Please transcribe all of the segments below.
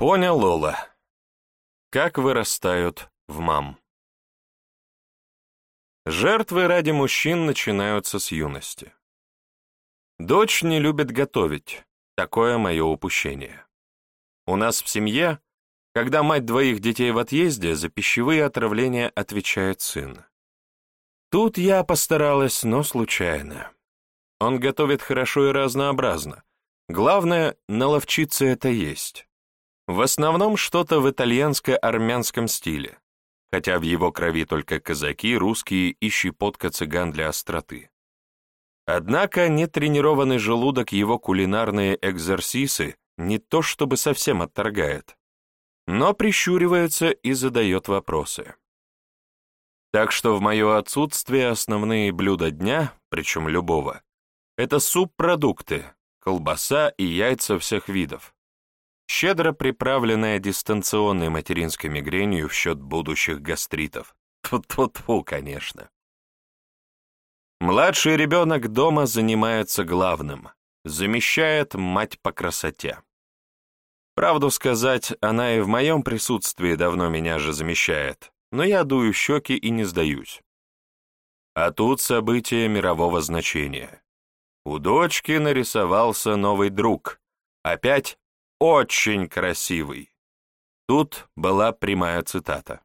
Понял, Лола. Как вырастают в мам. Жертвы ради мужчин начинаются с юности. Дочь не любит готовить, такое мое упущение. У нас в семье, когда мать двоих детей в отъезде, за пищевые отравления отвечает сын. Тут я постаралась, но случайно. Он готовит хорошо и разнообразно. Главное, наловчиться это есть. В основном что-то в итальянско-армянском стиле, хотя в его крови только казаки, русские и щепотка цыган для остроты. Однако нетренированный желудок его кулинарные экзерсисы не то чтобы совсем отторгает, но прищуривается и задает вопросы. Так что в мое отсутствие основные блюда дня, причем любого, это субпродукты, колбаса и яйца всех видов, щедро приправленная дистанционной материнской мигренью в счет будущих гастритов. Тьфу-тьфу-тьфу, конечно. Младший ребенок дома занимается главным, замещает мать по красоте. Правду сказать, она и в моем присутствии давно меня же замещает, но я дую щеки и не сдаюсь. А тут событие мирового значения. У дочки нарисовался новый друг, опять очень красивый. Тут была прямая цитата.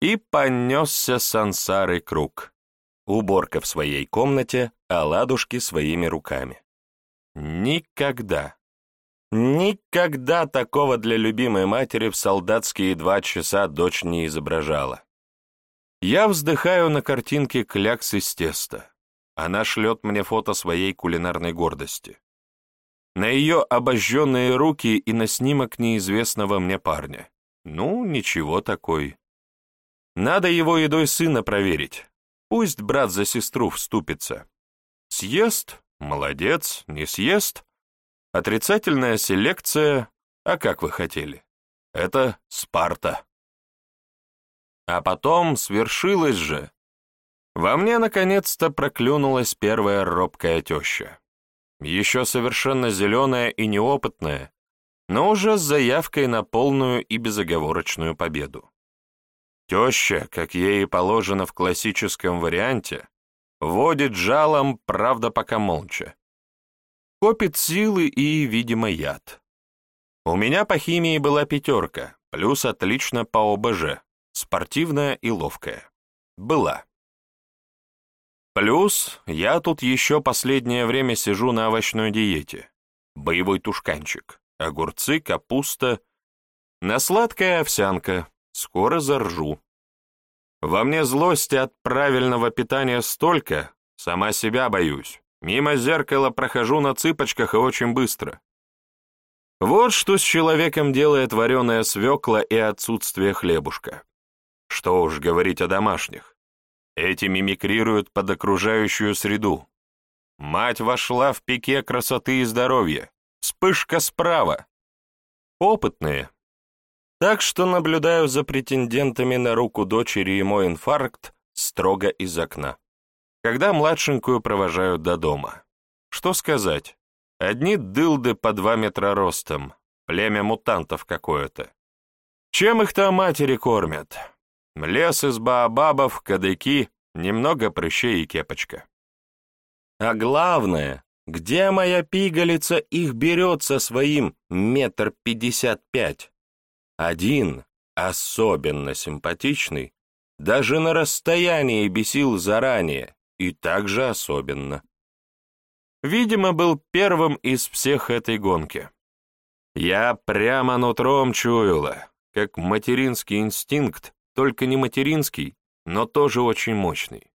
И понесся сансарый круг. Уборка в своей комнате, а ладушки своими руками. Никогда, Никогда такого для любимой матери в солдатские два часа дочь не изображала. Я вздыхаю на картинке клякс из теста. Она шлет мне фото своей кулинарной гордости. На ее обожженные руки и на снимок неизвестного мне парня. Ну, ничего такой. Надо его едой сына проверить. Пусть брат за сестру вступится. Съест — молодец, не съест Отрицательная селекция, а как вы хотели? Это Спарта. А потом свершилось же. Во мне наконец-то проклюнулась первая робкая теща. Еще совершенно зеленая и неопытная, но уже с заявкой на полную и безоговорочную победу. Теща, как ей положено в классическом варианте, водит жалом, правда, пока молча копит силы и, видимо, яд. У меня по химии была пятерка, плюс отлично по ОБЖ, спортивная и ловкая. Была. Плюс я тут еще последнее время сижу на овощной диете. Боевой тушканчик, огурцы, капуста, на сладкая овсянка, скоро заржу. Во мне злости от правильного питания столько, сама себя боюсь. Мимо зеркала прохожу на цыпочках и очень быстро. Вот что с человеком делает вареная свекла и отсутствие хлебушка. Что уж говорить о домашних. Эти мимикрируют под окружающую среду. Мать вошла в пике красоты и здоровья. Вспышка справа. Опытные. Так что наблюдаю за претендентами на руку дочери и мой инфаркт строго из окна когда младшенькую провожают до дома. Что сказать? Одни дылды по два метра ростом, племя мутантов какое-то. Чем их там матери кормят? Лес из баобабов, кадыки, немного прыщей и кепочка. А главное, где моя пигалица их берет со своим метр пятьдесят пять? Один, особенно симпатичный, даже на расстоянии бесил заранее, и также особенно. Видимо, был первым из всех этой гонки. Я прямо нутром чуяла, как материнский инстинкт, только не материнский, но тоже очень мощный.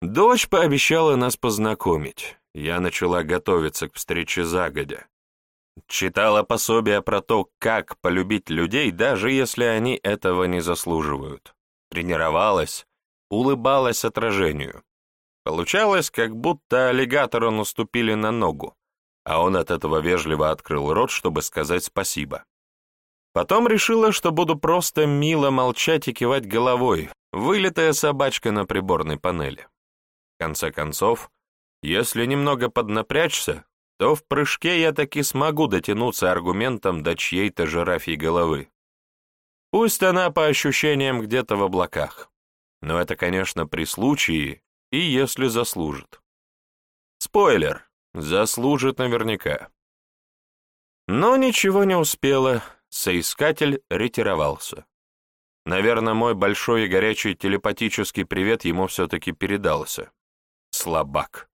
Дочь пообещала нас познакомить. Я начала готовиться к встрече загодя. Читала пособия про то, как полюбить людей, даже если они этого не заслуживают. Тренировалась, улыбалась отражению. Получалось, как будто аллигатору наступили на ногу, а он от этого вежливо открыл рот, чтобы сказать спасибо. Потом решила, что буду просто мило молчать и кивать головой, вылитая собачка на приборной панели. В конце концов, если немного поднапрячься, то в прыжке я таки смогу дотянуться аргументом до чьей-то жирафьей головы. Пусть она по ощущениям где-то в облаках. Но это, конечно, при случае и если заслужит. Спойлер, заслужит наверняка. Но ничего не успела, соискатель ретировался. Наверное, мой большой и горячий телепатический привет ему все-таки передался. Слабак.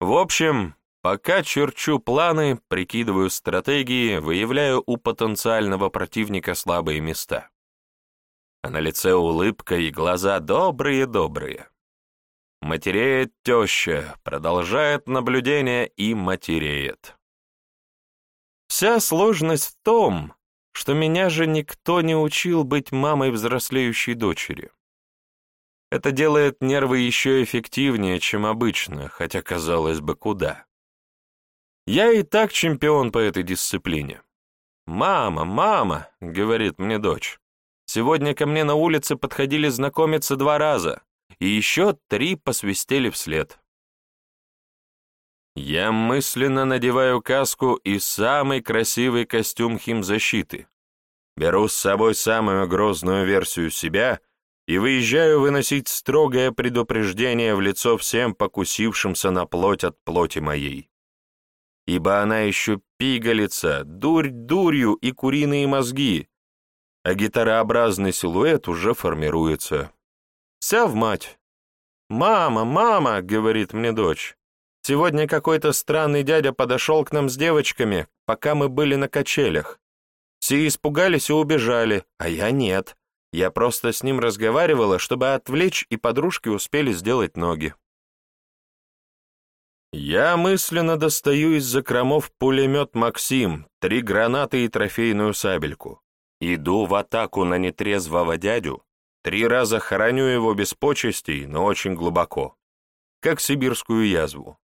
В общем, пока черчу планы, прикидываю стратегии, выявляю у потенциального противника слабые места. А на лице улыбка и глаза добрые-добрые. Матереет теща, продолжает наблюдение и матереет. Вся сложность в том, что меня же никто не учил быть мамой взрослеющей дочери. Это делает нервы еще эффективнее, чем обычно, хотя, казалось бы, куда. Я и так чемпион по этой дисциплине. «Мама, мама», — говорит мне дочь, — «сегодня ко мне на улице подходили знакомиться два раза, и еще три посвистели вслед». Я мысленно надеваю каску и самый красивый костюм химзащиты. Беру с собой самую грозную версию себя — и выезжаю выносить строгое предупреждение в лицо всем покусившимся на плоть от плоти моей. Ибо она еще пигалица, дурь дурью и куриные мозги, а гитарообразный силуэт уже формируется. Вся в мать. «Мама, мама!» — говорит мне дочь. «Сегодня какой-то странный дядя подошел к нам с девочками, пока мы были на качелях. Все испугались и убежали, а я нет. Я просто с ним разговаривала, чтобы отвлечь, и подружки успели сделать ноги. Я мысленно достаю из закромов пулемет «Максим», три гранаты и трофейную сабельку. Иду в атаку на нетрезвого дядю, три раза хороню его без почестей, но очень глубоко, как сибирскую язву.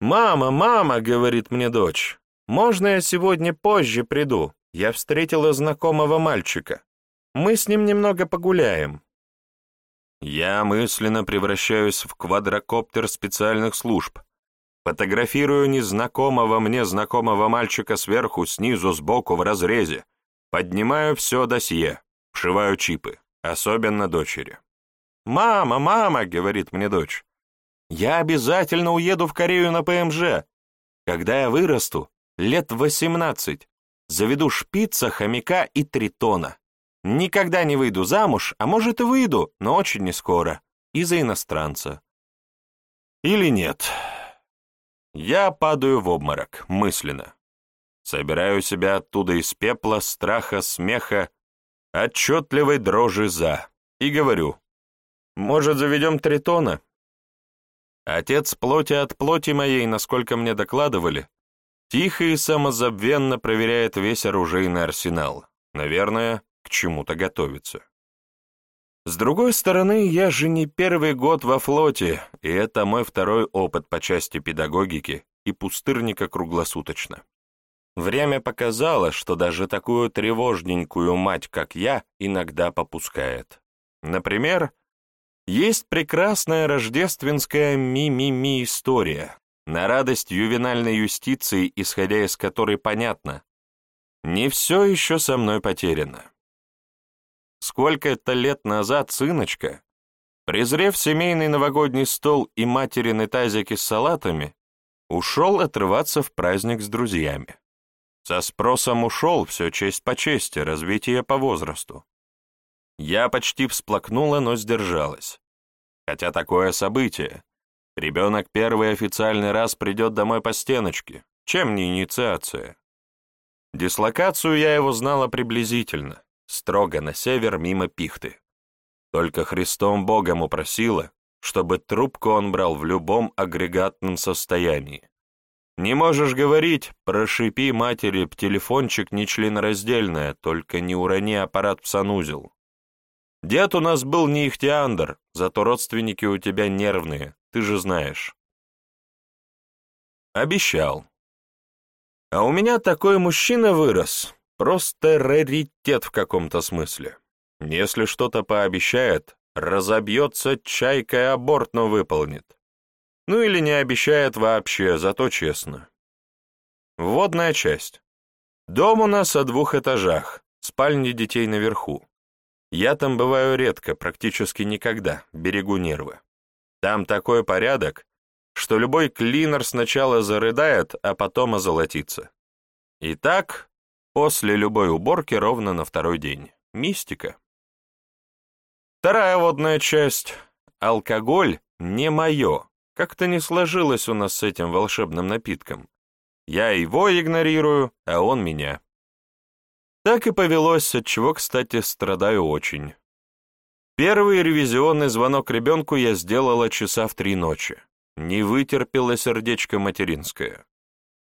«Мама, мама!» — говорит мне дочь. «Можно я сегодня позже приду? Я встретила знакомого мальчика. Мы с ним немного погуляем». Я мысленно превращаюсь в квадрокоптер специальных служб. Фотографирую незнакомого мне знакомого мальчика сверху, снизу, сбоку, в разрезе. Поднимаю все досье, вшиваю чипы, особенно дочери. «Мама, мама!» — говорит мне дочь. «Я обязательно уеду в Корею на ПМЖ. Когда я вырасту, лет восемнадцать, заведу шпица, хомяка и тритона. Никогда не выйду замуж, а может и выйду, но очень не скоро, из-за иностранца. Или нет. Я падаю в обморок, мысленно. Собираю себя оттуда из пепла, страха, смеха, отчетливой дрожи за, и говорю, может, заведем тритона? Отец плоти от плоти моей, насколько мне докладывали, тихо и самозабвенно проверяет весь оружейный арсенал. Наверное, к чему-то готовиться. С другой стороны, я же не первый год во флоте, и это мой второй опыт по части педагогики и пустырника круглосуточно. Время показало, что даже такую тревожненькую мать, как я, иногда попускает. Например, есть прекрасная рождественская ми-ми-ми история, на радость ювенальной юстиции, исходя из которой понятно, не все еще со мной потеряно. Сколько-то лет назад сыночка, презрев семейный новогодний стол и материны тазики с салатами, ушел отрываться в праздник с друзьями. Со спросом ушел, все честь по чести, развитие по возрасту. Я почти всплакнула, но сдержалась. Хотя такое событие. Ребенок первый официальный раз придет домой по стеночке, чем не инициация. Дислокацию я его знала приблизительно строго на север мимо пихты. Только Христом Богом упросила, чтобы трубку он брал в любом агрегатном состоянии. Не можешь говорить, прошипи матери телефончик нечленораздельное, только не урони аппарат в санузел. Дед у нас был не ихтиандр, зато родственники у тебя нервные, ты же знаешь. Обещал. А у меня такой мужчина вырос, Просто раритет в каком-то смысле. Если что-то пообещает, разобьется чайкой аборт, но выполнит. Ну или не обещает вообще, зато честно. Вводная часть. Дом у нас о двух этажах, спальни детей наверху. Я там бываю редко, практически никогда, берегу нервы. Там такой порядок, что любой клинер сначала зарыдает, а потом озолотится. И так, после любой уборки ровно на второй день. Мистика. Вторая водная часть. Алкоголь не мое. Как-то не сложилось у нас с этим волшебным напитком. Я его игнорирую, а он меня. Так и повелось, от чего, кстати, страдаю очень. Первый ревизионный звонок ребенку я сделала часа в три ночи. Не вытерпело сердечко материнское.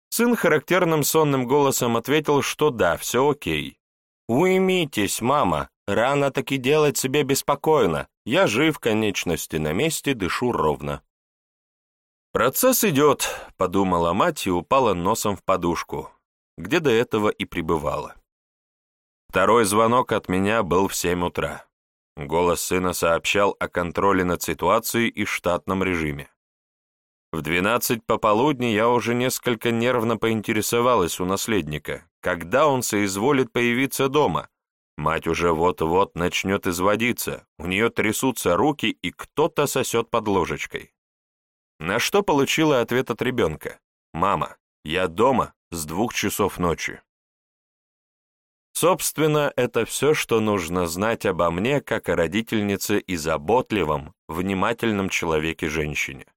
Сын характерным сонным голосом ответил, что да, все окей. «Уймитесь, мама, рано таки делать себе беспокойно. Я жив, конечности на месте, дышу ровно». «Процесс идет», — подумала мать и упала носом в подушку, где до этого и пребывала. Второй звонок от меня был в семь утра. Голос сына сообщал о контроле над ситуацией и штатном режиме. В двенадцать пополудни я уже несколько нервно поинтересовалась у наследника, когда он соизволит появиться дома. Мать уже вот-вот начнет изводиться, у нее трясутся руки, и кто-то сосет под ложечкой. На что получила ответ от ребенка. «Мама, я дома с двух часов ночи». Собственно, это все, что нужно знать обо мне, как о родительнице и заботливом, внимательном человеке-женщине.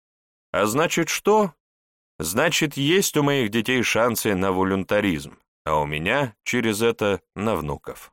А значит что? Значит, есть у моих детей шансы на волюнтаризм, а у меня через это на внуков.